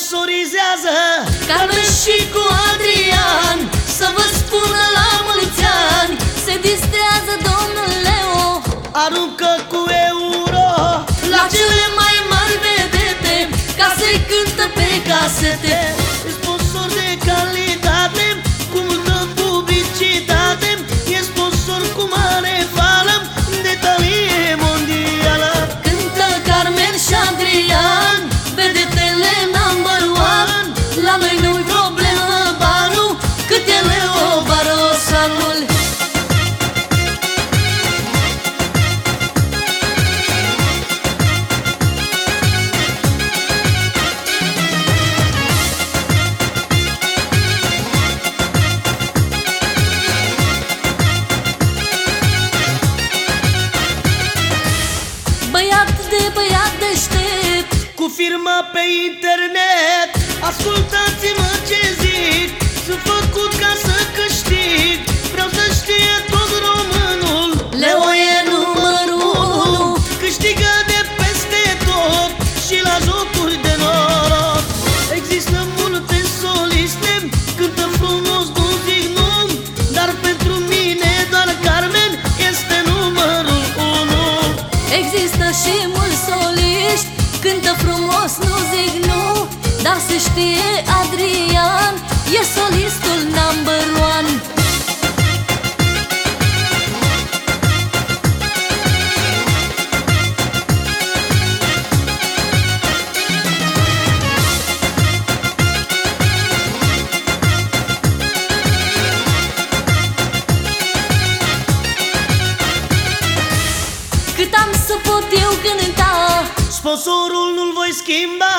sponsorizează Carmen și cu Adrian Să vă spună la mulți ani Se distrează domnul Leo. Aruncă cu euro. La cele mai mari vedete Ca să-i cântă pe casete. Băiat de băiat deștept. Cu firma pe internet. Ascultați-mă ce zic. Sunt făcut ca să câștig. Vreau să știe tot românul. Leo e numărul unu. Câștigă de peste tot Și la jocuri de noroc. Există multe soliste Cântă frumos, nu zic nu Dar pentru mine doar Carmen Este numărul unu. Există și mulți soliști Cântă frumos, nu zic nu Dar se știe Adrian E solistul number one Sponsorul nu-l voi schimba.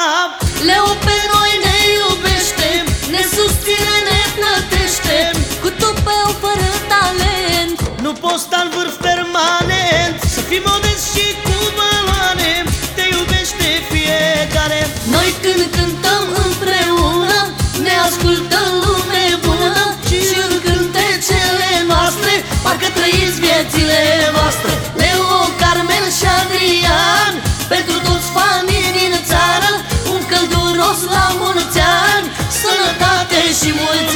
Leo pe noi ne iubește Ne susține, ne plătește Cu tupeu fără talent. Nu poți sta în vârf permanent. Să fii modest și cu valoare. Te iubește fiecare. Noi când cântăm împreună Ne ascultă lume bună. Și în cântecele noastre Parcă trăim 是我。